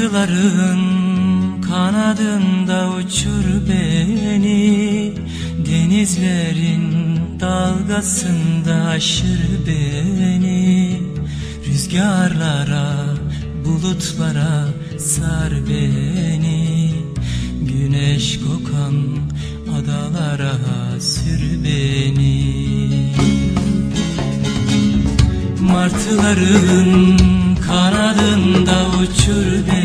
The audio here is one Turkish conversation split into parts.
Martıların kanadında uçur beni. Denizlerin dalgasında aşır beni. Rüzgarlara, bulutlara sar beni. Güneş kokan adalara sür beni. Martıların kanadında uçur beni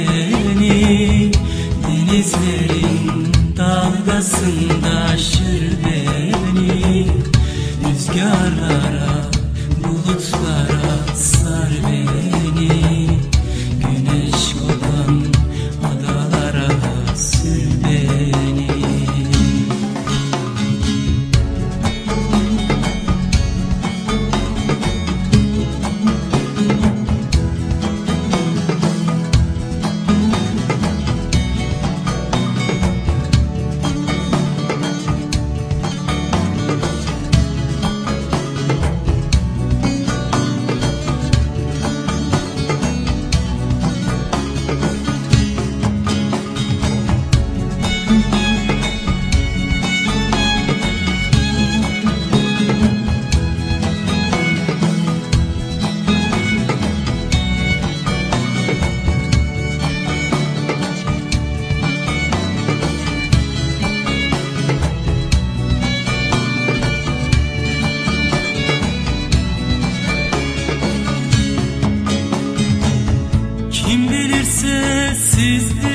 Kim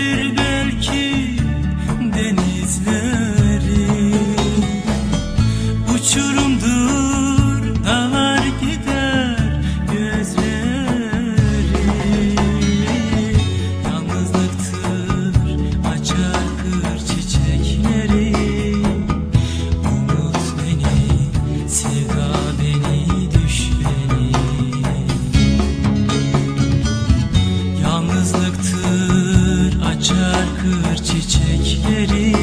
açar kır çiçekleri.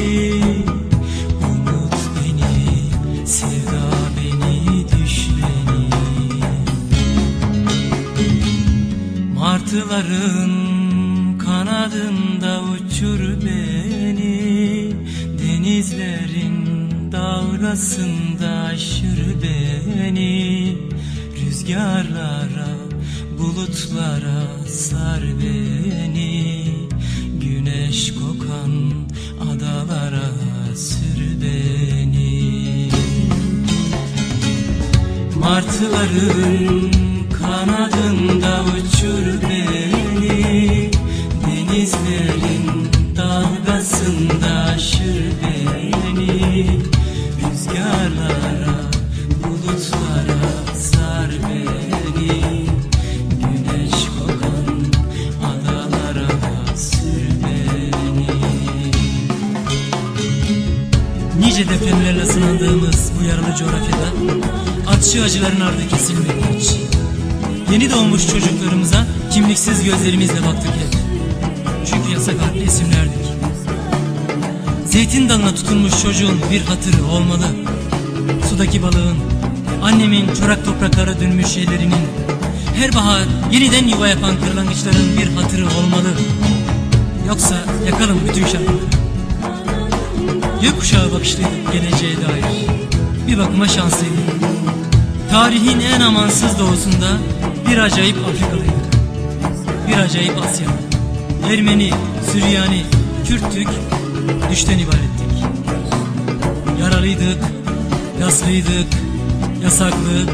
Umut beni, sevda beni, düş beni Martıların kanadında uçur beni. Denizlerin dalgasında aşır beni. Rüzgarlara, bulutlara sar beni Güneş kokan adalara sür beni Martıların kanadında uçur beni Denizlerin dalgasında aşır beni Nice depremlerle sınandığımız bu yaralı coğrafyada atşı acıların ardı kesilmedi hiç. Yeni doğmuş çocuklarımıza kimliksiz gözlerimizle baktık hep. Çünkü yasak adlı isimlerdik. Zeytin dalına tutunmuş çocuğun bir hatırı olmalı. Sudaki balığın, annemin çorak topraklara dönmüş ellerinin, her bahar yeniden yuva yapan kırlangıçların bir hatırı olmalı. Yoksa yakalım bütün şarkıları. Gökkuşağı bakışlıydık geleceğe dair. Bir bakıma şanslıydık. Tarihin en amansız doğusunda bir acayip Afrikalıydık. Bir acayip Asyalı. Ermeni, Süryani, Kürttük, düşten ibarettik. Yaralıydık, yaslıydık, yasaklı.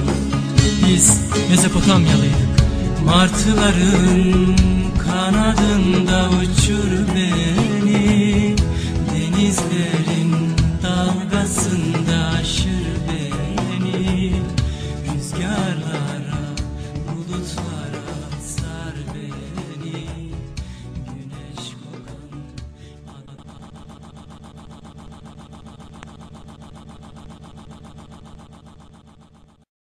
Biz Mezopotamyalıydık. Martıların kanadında uçur